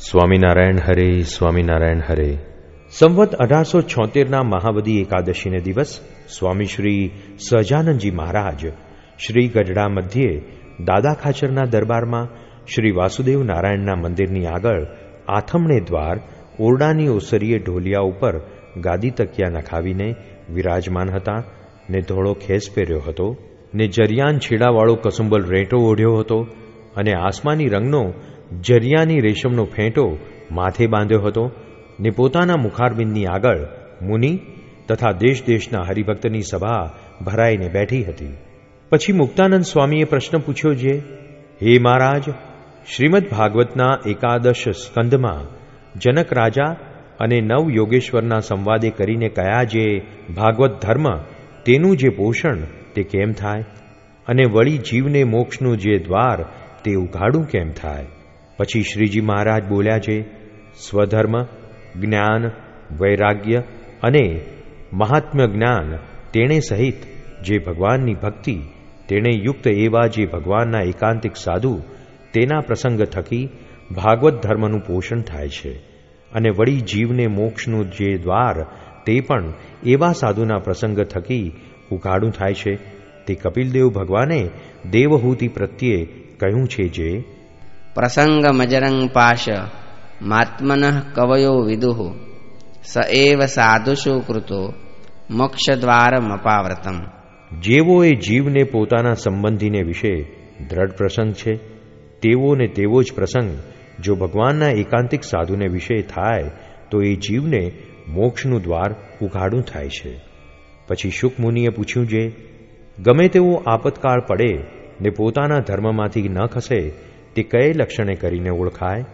સ્વામિનારાયણ હરે સ્વામિનારાયણ હરે. સંવત અઢારસો છોતેરના મહાવદી એકાદશીને દિવસ સ્વામી શ્રી સહજાનંદજી મહારાજ શ્રી ગઢડા મધ્યે દાદા ખાચરના દરબારમાં શ્રી વાસુદેવ નારાયણના મંદિરની આગળ આથમણે દ્વાર ઓરડાની ઓસરીએ ઢોલિયા ઉપર ગાદી તકિયા નખાવીને વિરાજમાન હતા ને ધોળો ખેસ પહેર્યો હતો ને જરિયાન છેડાવાળો કસુંબલ રેંટો ઓઢ્યો હતો અને આસમાની રંગનો જરિયાની રેશમનો ફેંટો માથે બાંધ્યો હતો ને પોતાના મુખારબિંદની આગળ મુનિ તથા દેશ દેશના હરિભક્તની સભા ભરાઈને બેઠી હતી. પછી મુક્તાનંદ સ્વામીએ પ્રશ્ન પૂછ્યો જે, હે મહારાજ, શ્રીમદ ભાગવતના એકાદશ સ્કંદમાં જનક રાજા અને નવ યોગેશ્વરના સંવાદે કરીને કયા જે ભાગવત ધર્મ તેનું જે પોષણ તે કેમ થાય? અને વળી જીવને મોક્ષનું જે દ્વાર તે ઉઘાડું કેમ થાય? પછી શ્રીજી મહારાજ બોલ્યા છે, સ્વધર્મ, જ્ઞાન, વૈરાગ્ય અને મહાત્મ્ય જ્ઞાન તેણે સહિત જે ભગવાનની ભક્તિ, તેણે યુક્ત એવા જે ભગવાનના એકાંતિક સાધુ તેના પ્રસંગ થકી ભાગવત ધર્મનું પોષણ થાય છે અને વળી જીવને મોક્ષનું જે દ્વાર તે પણ એવા સાધુના પ્રસંગ થકી ઉઘાડું થાય છે. તે કપિલદેવ ભગવાને દેવહૂતિ પ્રત્યે કહ્યું છે જે પ્રસંગ મજરંગ પાશ માત્મન કવયો વિદુઃ સ એવ સાધુષુ કૃતો મોક્ષદ્વારમપાવ્રતમ જેવો એ જીવને પોતાના સંબંધીને વિશે દ્રઢ પ્રસંગ છે તેવો ને તેવો જ પ્રસંગ, જો ભગવાનના એકાંતિક સાધુને વિશે થાય, તો એ જીવને મોક્ષનું દ્વાર ઉઘાડું થાય છે. પછી શુકમુનિએ પૂછ્યું જે, ગમે તેવો આપતકાળ પડે ને પોતાના ધર્મમાંથી ન ખસે તે કયે લક્ષણે કરીને ઓળખાય?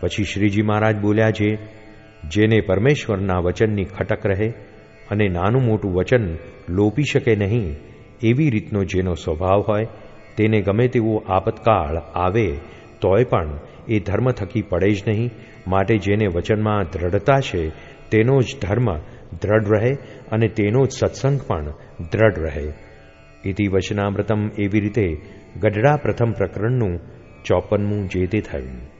પછી શ્રીજી મહારાજ બોલ્યા છે, જેને પરમેશ્વરના વચનની ખટક રહે અને નાનું મોટું વચન લોપી શકે નહીં, એવી રીતનો જેનો સ્વભાવ હોય, તેને ગમે તેવો આપતકાળ આવે, તોય પણ એ ધર્મ થકી પડે જ નહીં, માટે જેને વચનમાં દ્રઢતા છે, તેનો જ ધર્મ દ્રઢ રહે અને તેનો જ સત્સંગ પણ દ્રઢ રહે. ઇતિ વચનામૃતમ એવી રીતે ગઢડા પ્રથમ પ્રકરણનું ચોપનમું જે તે થયું.